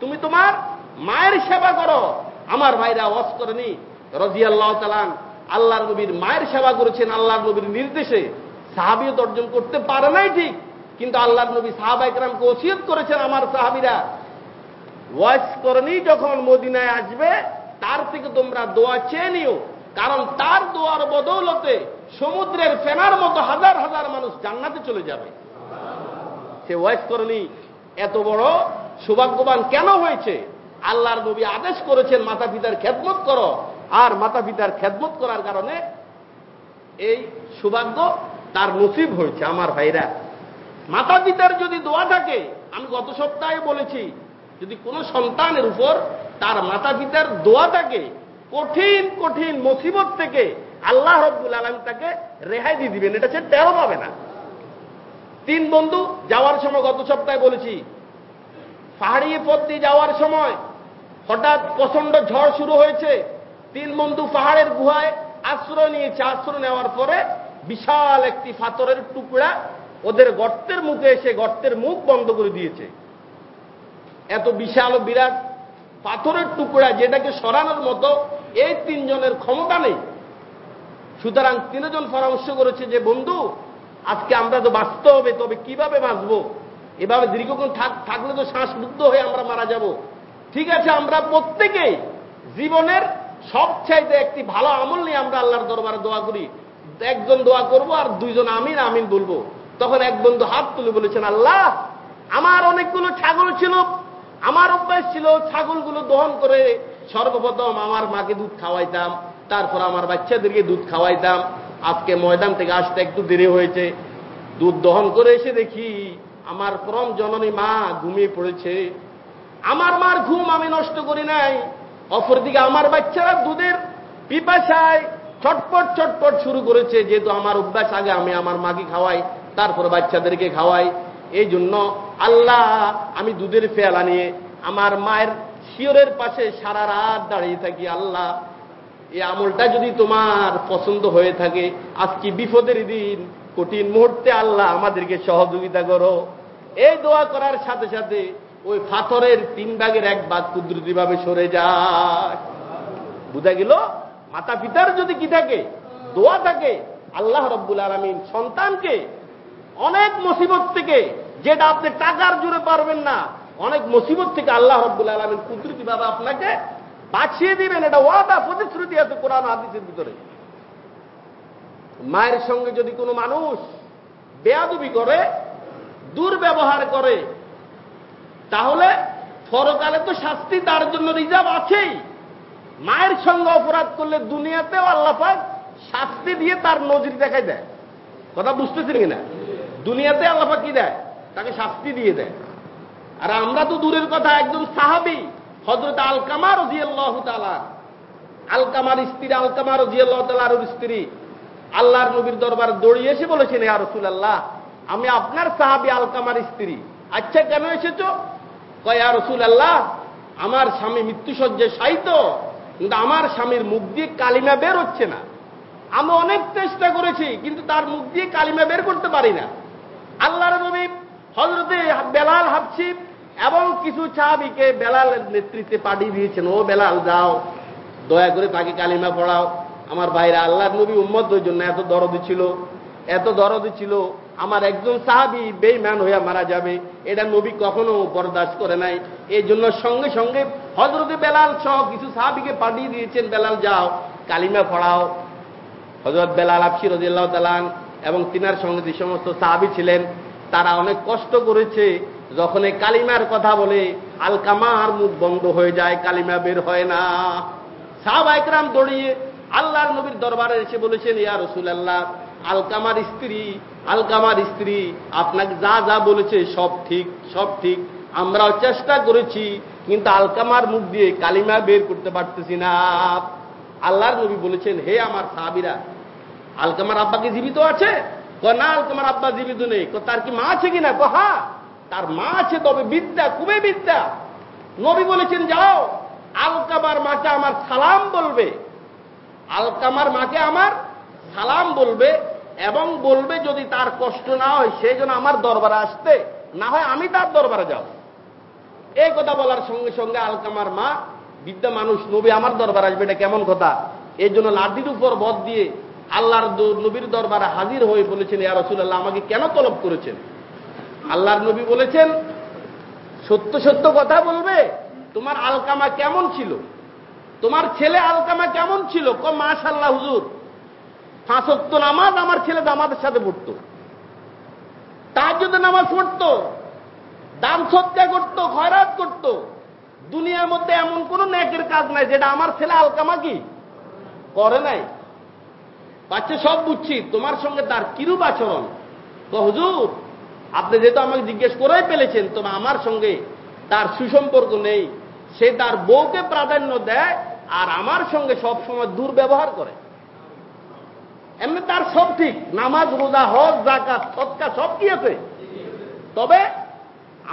তুমি তোমার মায়ের সেবা করো। আমার ভাইরা ওয়াজ করেনি। রাজিয়াল্লাহ তালান আল্লাহর নবীর মায়ের সেবা করেছেন, আল্লাহর নবীর নির্দেশে। সাহাবিয়ত অর্জন করতে পারে নাই ঠিক, কিন্তু আল্লাহর নবী সাহাবা একরামকে ওসিয়ত করেছেন আমার সাহাবিরা। ওয়াজ করনি যখন মদিনায় আসবে, তার থেকে তোমরা দোয়া চেয়ে নিও। কারণ তার দোয়ার বদৌলতে সমুদ্রের ফেনার মতো হাজার হাজার মানুষ জান্নাতে চলে যাবে। সে ওয়াজ করনি এত বড় সৌভাগ্যবান কেন হয়েছে? আল্লাহর নবী আদেশ করেছেন মাতা পিতার খেদমত করো। আর মাতা পিতার খেদমত করার কারণে এই সৌভাগ্য তার নসিব হয়েছে আমার ভাইরা। মাতা পিতার যদি দোয়া থাকে, আমি গত সপ্তাহে বলেছি, যদি কোনো সন্তানের উপর তার মাতা পিতার দোয়া থাকে কঠিন কঠিন মুসিবত থেকে আল্লাহ রব্বুল আলম তাকে রেহাই দিয়ে দিবেন। এটা সে টেরো পাবে না। তিন বন্ধু, যাওয়ার সময় গত সপ্তাহে বলেছি, পাহাড়ি পথ দিয়ে যাওয়ার সময় হঠাৎ প্রচণ্ড ঝড় শুরু হয়েছে। তিন বন্ধু পাহাড়ের গুহায় আশ্রয় নিয়েছে। আশ্রয় নেওয়ার পরে বিশাল একটি ফাতরের টুকরা ওদের গর্তের মুখে এসে গর্তের মুখ বন্ধ করে দিয়েছে। এত বিশাল বিরাট পাথরের টুকরা যেটাকে সরানোর মতো এই তিনজনের ক্ষমতা নেই। সুতরাং তিনজন পরামর্শ করেছে যে, বন্ধু, আজকে আমরা তো বাঁচতে হবে, তবে কীভাবে বাঁচব? এভাবে দীর্ঘক্ষণ থাকলে তো শ্বাসরুদ্ধ হয়ে আমরা মারা যাব। ঠিক আছে, আমরা প্রত্যেকেই জীবনের সবচাইতে একটি ভালো আমল নিয়ে আমরা আল্লাহর দরবারে দোয়া করি। একজন দোয়া করব আর দুইজন আমিন আমিন বলব। তখন এক বন্ধু হাত তুলে বলেছেন, আল্লাহ, আমার অনেকগুলো ছাগল ছিল। আমার অভ্যাস ছিল ছাগলগুলো দহন করে সর্বপ্রথম আমার মাকে দুধ খাওয়াইতাম, তারপর আমার বাচ্চাদেরকে দুধ খাওয়াইতাম। আজকে ময়দান থেকে আসতে একটু দেরি হয়েছে। দুধ দহন করে এসে দেখি আমার পরম জননী মা ঘুমিয়ে পড়েছে। আমার মার ঘুম আমি নষ্ট করি নাই। অপরদিকে আমার বাচ্চারা দুধের পিপাসায় ছটপট ছটপট শুরু করেছে। যেহেতু আমার অভ্যাস, আগে আমি আমার মাকে খাওয়াই, তারপর বাচ্চাদেরকে খাওয়াই। এই জন্য আল্লাহ আমি দুধের ফেয়ালা নিয়ে আমার মায়ের শিওরের পাশে সারা রাত দাঁড়িয়ে থাকি, আল্লাহ, এই আমলটা যদি তোমার পছন্দ হয়ে থাকে, আজকে বিপদের দিন, কঠিন মুহূর্তে আল্লাহ আমাদেরকে সহযোগিতা করো। এই দোয়া করার সাথে সাথে ওই ফাথরের তিন ভাগের এক ভাগ কুদরতিভাবে সরে যায়। বুঝা গেল? মাতা পিতার যদি কি থাকে, দোয়া থাকে, আল্লাহ রব্বুল আলমিন সন্তানকে অনেক মুসিবত থেকে, যেটা আপনি টাকার জুড়ে পারবেন না অনেক মুসিবত থেকে আল্লাহ রব্বুল আলমিন কুদরতিভাবে আপনাকে বাঁচিয়ে দিবেন। এটা ওয়াদা, প্রতিশ্রুতি আছে কোরআন আদিসের ভিতরে। মায়ের সঙ্গে যদি কোনো মানুষ বেয়াদুবি করে, দুর্ব্যবহার করে, তাহলে পরকালে তো শাস্তি তার জন্য রিজার্ভ আছেই। মায়ের সঙ্গে অপরাধ করলে দুনিয়াতেও আল্লাপাক শাস্তি দিয়ে তার নজির দেখাই দেয়। কথা বুঝতেছেন কিনা? দুনিয়াতে আল্লাপাক কি দেয়? তাকে শাস্তি দিয়ে দেয়। আর আমরা তো দূরের কথা, একজন সাহাবি হজরত আলকামার জিয়াল্লাহ তালা আলকামার স্ত্রী আলকামার জিয়াল্লাহ তালার স্ত্রী। আল্লাহর নবীর দরবার দৌড়িয়ে এসে বলেছেন, ইয়া রসুল আল্লাহ আমি আপনার সাহাবি আলকামার স্ত্রী। আচ্ছা কেন এসেছ? কয়া রসুল আল্লাহ আমার স্বামী মৃত্যুসজ্জে সাইত কিন্তু আমার স্বামীর মুখ দিয়ে কালিমা বের হচ্ছে না। আমি অনেক চেষ্টা করেছি, কিন্তু তার মুখ দিয়ে কালিমা বের করতে পারি না। আল্লাহর নবী হজরতে বেলাল হাবছি এবং কিছু চাবিকে বেলালের নেতৃত্বে পাঠিয়ে দিয়েছেন, ও বেলাল, যাও, দয়া করে তাকে কালিমা পড়াও। আমার ভাইরা আল্লাহর নবী উম্মত ওই জন্য এত দরদি ছিল, এত দরদি ছিল। আমার একজন সাহাবি বেইম্যান হইয়া মারা যাবে। এটা নবী কখনো বরদাস্ত করে নাই। এই জন্য সঙ্গে সঙ্গে হজরতে বেলাল সহ কিছু সাহাবিকে পাঠিয়ে দিয়েছেন, বেলাল, যাও, কালিমা পড়াও। হজরত বেলাল আফসি রদিয়াল্লাহ তালান এবং তিনার সঙ্গে যে সমস্ত সাহাবি ছিলেন তারা অনেক কষ্ট করেছে। যখন এই কালিমার কথা বলে, আলকামার মুখ বন্ধ হয়ে যায়, কালিমা বের হয় না। সাহাব একরাম দৌড়িয়ে আল্লাহর নবীর দরবারে এসে বলেছেন, ইয়া রসুল আল্লাহ আলকামার স্ত্রী আলকামার স্ত্রী, আপনাকে যা যা বলেছে সব ঠিক সব ঠিক। আমরাও চেষ্টা করেছি, কিন্তু আলকামার মুখ দিয়ে কালিমা বের করতে পারতেছি না। আল্লাহর নবী বলেছেন, হে আমার সাহাবিরা, আলকামার আব্বাকে জীবিত আছে? না আলকামার আব্বা জীবিত নেই। তার কি মা আছে কিনা? হা, তার মা আছে, তবে বিদ্যা, খুবই বিদ্যা। নবী বলেছেন, যাও, আলকামার মাকে আমার সালাম বলবে। আলকামার মাকে আমার সালাম বলবে এবং বলবে যদি তার কষ্ট না হয় সেই জন্য আমার দরবারে আসতে। না হয় আমি তার দরবারে যাব। এই কথা বলার সঙ্গে সঙ্গে আলকামার মা, বিদ্যা মানুষ, নবী আমার দরবার আসবে, এটা কেমন কথা? এই জন্য লাঠির উপর বদ দিয়ে আল্লাহর নবীর দরবারে হাজির হয়ে বলেছেন, ইয়া রসুল্লাহ আমাকে কেন তলব করেছেন? আল্লাহর নবী বলেছেন, সত্য সত্য কথা বলবে। তোমার আলকামা কেমন ছিল? তোমার ছেলে আলকামা কেমন ছিল? ক মাশাল্লাহ হুজুর ফাঁসত্ব নামাজ আমার ছেলে দামাদের সাথে পড়তো। তার যদি নামাজ পড়তো, দান সত্যা করতো, খয়রাত করতো, দুনিয়ার মধ্যে এমন কোন ন্যাকের কাজ নাই যেটা আমার ছেলে আলকামা কি? করে নাই। বাচ্চা সব বুঝছি, তোমার সঙ্গে তার কিরূপ আচরণ? তো হুজুর, আপনি যেহেতু আমাকে জিজ্ঞেস করেই পেলেছেন তবে আমার সঙ্গে তার সুসম্পর্ক নেই। সে তার বউকে প্রাধান্য দেয় আর আমার সঙ্গে সব সময় দুর্ব্যবহার করে। এমনি তার সব ঠিক, নামাজ, রোজা, হজ জাকাত সৎকা সব কি আছে? তবে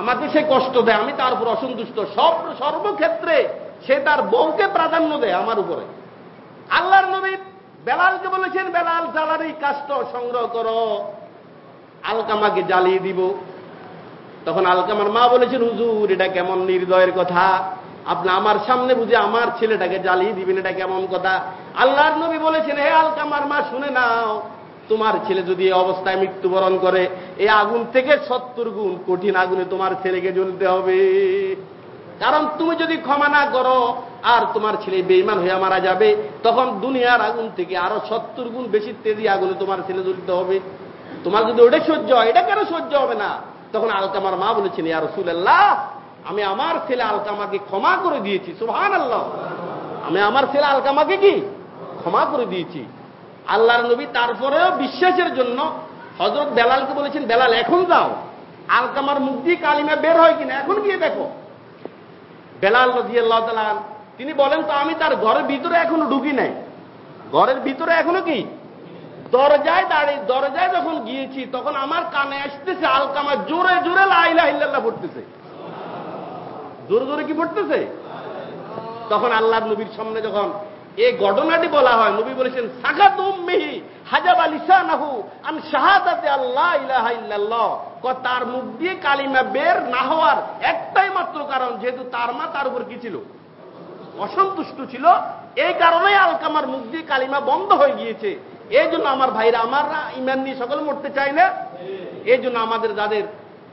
আমাকে সে কষ্ট দেয়, আমি তার উপর অসন্তুষ্ট। সব, সর্বক্ষেত্রে সে তার বউকে প্রাধান্য দেয় আমার উপরে। আল্লাহর নবী বেলালকে বলেছেন, বেলাল জ্বালারি কাষ্ট সংগ্রহ করো। আলকামাকে জ্বালিয়ে দিব। তখন আলকামার মা বলেছেন, হুজুর, এটা কেমন নির্দয়ের কথা? আপনি আমার সামনে বুঝে আমার ছেলেটাকে জ্বালিয়ে দিবেন, এটা কেমন কথা? আল্লাহর নবী বলেছেন, হে আলকামার মা, শুনে নাও, তোমার ছেলে যদি এই অবস্থায় মৃত্যুবরণ করে, এই আগুন থেকে সত্তর গুণ কঠিন আগুনে তোমার ছেলেকে জ্বলতে হবে। কারণ তুমি যদি ক্ষমা না করো আর তোমার ছেলে বেইমান হয়ে মারা যাবে, তখন দুনিয়ার আগুন থেকে আরও সত্তর গুণ বেশি তেজি আগুনে তোমার ছেলে জ্বলতে হবে। তোমার যদি ওটা সহ্য হয়, এটা কেন সহ্য হবে না? তখন আলকামার মা বলেছেন, ইয়া রসুল্লাহ আমি আমার ছেলে আলকামাকে ক্ষমা করে দিয়েছি সুহান আল্লাহ আমি আমার ছেলে আলকামাকে কি? ক্ষমা করে দিয়েছি। আল্লাহর নবী তারপরেও বিশ্বাসের জন্য হজরত বেলালকে বলেছেন, বেলাল, এখন যাও। আলকামার মুখ দিয়ে কালিমা বের হয় কিনা, এখন গিয়ে দেখো। বেলাল রাজি আল্লাহ তিনি বলেন, তো আমি তার ঘরের ভিতরে এখনও ঢুকি নাই। ঘরের ভিতরে এখনও কি? দরজায় দাঁড়িয়ে, দরজায় যখন গিয়েছি, তখন আমার কানে আসতেছে আলকামা জোরে জোরে লাইলা ইল্লাল্লাহ পড়তেছে। জোরে জোরে কি পড়তেছে? তখন আল্লাহ নবীর সামনে যখন এই ঘটনাটি বলা হয়, নবী বলেছেন সাকাত উম্মিহি হাজাব আলিসানাহু আন শাহাদাতে আল্লাহ ইলাহা ইল্লাল্লাহ। তার মুখ দিয়ে কালিমা বের না হওয়ার একটাই মাত্র কারণ, যেহেতু তার মা তার উপর কি ছিল? অসন্তুষ্ট ছিল। এই কারণেই আলকামার মুখ দিয়ে কালিমা বন্ধ হয়ে গিয়েছে। এই জন্য আমার ভাইরা, আমাররা ইমান নিয়ে সকলে মরতে চায় না। এই জন্য আমাদের যাদের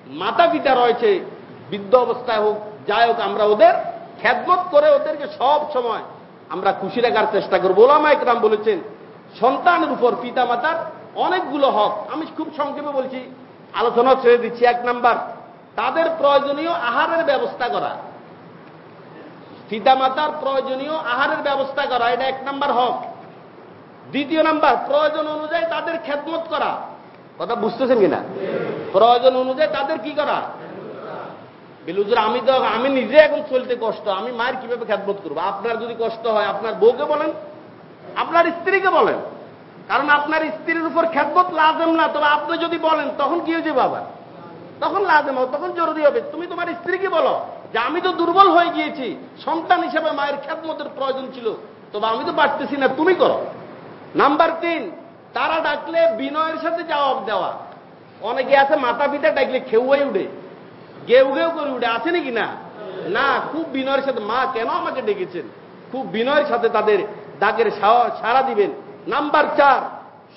মাতা পিতা রয়েছে, বৃদ্ধ অবস্থায় হোক, যাই হোক, আমরা ওদের খ্যাতমত করে ওদেরকে সব সময় আমরা খুশি রাখার চেষ্টা করব। ওলামা একরাম বলেছেন, সন্তানের উপর পিতা মাতার অনেকগুলো হক। আমি খুব সংক্ষেপে বলছি, আলোচনা ছেড়ে দিচ্ছি। এক নাম্বার, তাদের প্রয়োজনীয় আহারের ব্যবস্থা করা। পিতামাতার প্রয়োজনীয় আহারের ব্যবস্থা করা, এটা এক নাম্বার হক। দ্বিতীয় নাম্বার, প্রয়োজন অনুযায়ী তাদের খেদমত করা। কথা বুঝতেছেন কিনা? প্রয়োজন অনুযায়ী তাদের কি করা? বিলুজুর আমি তো, আমি নিজে এখন চলতে কষ্ট, আমি মায়ের কীভাবে খেদমত করব? আপনার যদি কষ্ট হয়, আপনার বউকে বলেন, আপনার স্ত্রীকে বলেন। কারণ আপনার স্ত্রীর উপর খেদমত লাজেম না, তবে আপনি যদি বলেন, তখন কি হয়েছে বাবা তখন লাজেম হবে, তখন জরুরি হবে। তুমি তোমার স্ত্রীকে বলো। যে আমি তো দুর্বল হয়ে গিয়েছি, সন্তান হিসেবে মায়ের খেদমতের প্রয়োজন ছিল, তবে আমি তো পারতেছি না, তুমি করো। নাম্বার তিন, তারা ডাকলে বিনয়ের সাথে জবাব দেওয়া। অনেকে আছে, মাতা পিতা ডাকলে খেউয়াই উঠে। গেউ গেউ করে উঠে, আছে নাকি না? না, খুব বিনয়ের সাথে, মা কেন আমাকে ডেকেছেন? খুব বিনয়ের সাথে তাদের ডাকের সাড়া দিবেন। নাম্বার চার,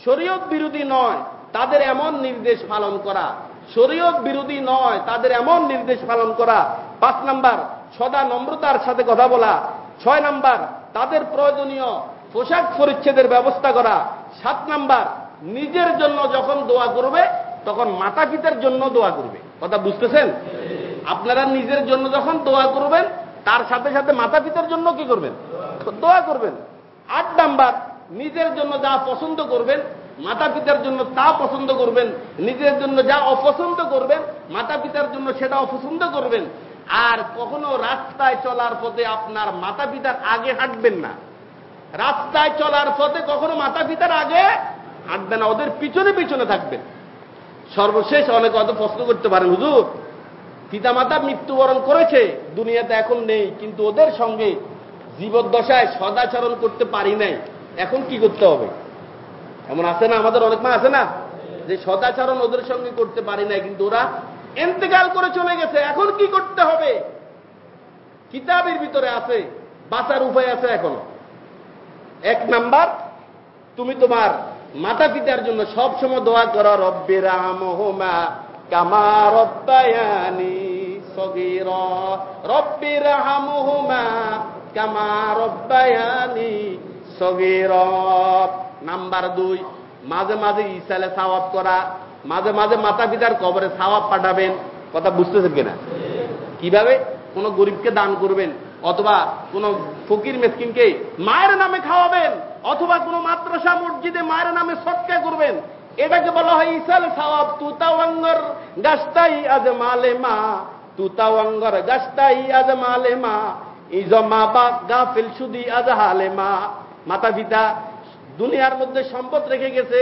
শরীয়ত বিরোধী নয়, তাদের এমন নির্দেশ পালন করা। শরীয়ত বিরোধী নয়, তাদের এমন নির্দেশ পালন করা। পাঁচ নাম্বার, সদা নম্রতার সাথে কথা বলা। ছয় নাম্বার, তাদের প্রয়োজনীয় পোশাক পরিচ্ছেদের ব্যবস্থা করা। সাত নাম্বার, নিজের জন্য যখন দোয়া করবে, তখন মাতা পিতার জন্য দোয়া করবে। কথা বুঝতেছেন? আপনারা নিজের জন্য যখন দোয়া করবেন, তার সাথে সাথে মাতা পিতার জন্য কি করবেন? দোয়া করবেন। আট নাম্বার, নিজের জন্য যা পছন্দ করবেন মাতা পিতার জন্য তা পছন্দ করবেন, নিজের জন্য যা অপছন্দ করবেন মাতা পিতার জন্য সেটা অপছন্দ করবেন। আর কখনো রাস্তায় চলার পথে আপনার মাতা পিতার আগে হাঁটবেন না। রাস্তায় চলার পথে কখনো মাতা পিতার আগে হাঁটবে না, ওদের পিছনে পিছনে থাকবেন। সর্বশেষ অনেক অত প্রশ্ন করতে পারেন, হুজুর, পিতামাতা মৃত্যুবরণ করেছে, দুনিয়াতে এখন নেই, কিন্তু ওদের সঙ্গে জীবদ্দশায় সদাচরণ করতে পারি নাই, এখন কি করতে হবে? এমন আছে না? আমাদের অনেক মা আছে না? যে সদাচরণ ওদের সঙ্গে করতে পারি না কিন্তু ওরা এন্তেকাল করে চলে গেছে। এখন কি করতে হবে? কিতাবের ভিতরে আছে, বাঁচার উপায় আছে এখনও। এক নাম্বার, তুমি তোমার মাতা পিতার জন্য সব সময় দোয়া করো রব্বে রামহোমা কামা রব্বায়ানি সগীর। রব্বে রামহোমা কামা রব্বায়ানি সগীর। নাম্বার দুই, মাঝে মাঝে ইসালে সাওয়াব করা। মাঝে মাঝে মাতা পিতার কবরে সাওয়াব পাঠাবেন। কথা বুঝতেছেন কিনা? কীভাবে? কোন গরিবকে দান করবেন, অথবা কোন ফকির মেসকিনকে মায়ের নামে খাওয়াবেন, অথবা কোন মাদ্রাসা, মসজিদে মায়ের নামে সৎকা করবেন। এটাকে বলা হয় ইসাল সাওয়াব। তুতাওয়াঙ্গর গাছটাই আজ মালে মা। তুতাওয়াঙ্গর গাছটাই আজ মালে মা। ইজমা বা গাফিল সুদি আজ হালে মা। মাতা পিতা দুনিয়ার মধ্যে সম্পদ রেখে গেছে,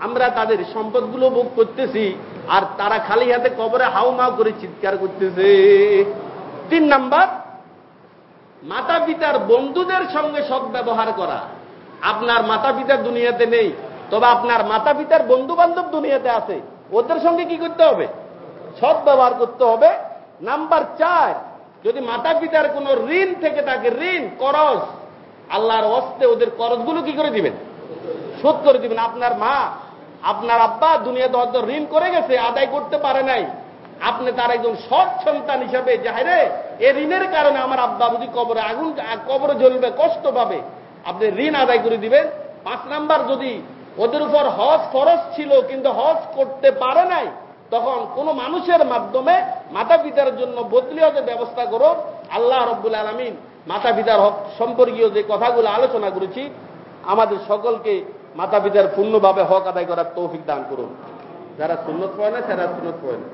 আমরা তাদের সম্পদগুলো ভোগ করতেছি, আর তারা খালি হাতে কবরে হাউমাউ করে চিৎকার করতেছে। তিন নাম্বার মাতা পিতার বন্ধুদের সঙ্গে সৎ ব্যবহার করা। আপনার মাতা পিতা দুনিয়াতে নেই, তবে আপনার মাতা পিতার বন্ধু বান্ধব দুনিয়াতে আছে। ওদের সঙ্গে কি করতে হবে? সৎ ব্যবহার করতে হবে। নাম্বার চার, যদি মাতা পিতার কোনো ঋণ থেকে থাকে, ঋণ, করজ আল্লাহর অস্তে ওদের করজগুলো কি করে দিবেন? শোধ করে দিবেন। আপনার মা, আপনার আব্বা দুনিয়াতে হয়তো ঋণ করে গেছে, আদায় করতে পারে নাই। আপনি তার একজন সৎ সন্তান হিসাবে যাহারে এ ঋণের কারণে আমার আব্বা বুঝি কবরে আগুন, কবরে জ্বলবে, কষ্ট পাবে। আপনি ঋণ আদায় করে দিবেন। পাঁচ নাম্বার, যদি ওদের উপর হজ ফরজ ছিল কিন্তু হজ করতে পারে নাই, তখন কোন মানুষের মাধ্যমে মাতা পিতার জন্য বদলি হতে ব্যবস্থা করো আল্লাহ রব্বুল আলমিন মাতা পিতার হক সম্পর্কীয় যে কথাগুলো আলোচনা করেছি, আমাদের সকলকে মাতা পিতার পূর্ণভাবে হক আদায় করার তৌফিক দান করুন। যারা সুন্নত পড়ে না, তারা সুন্নত পড়ে না।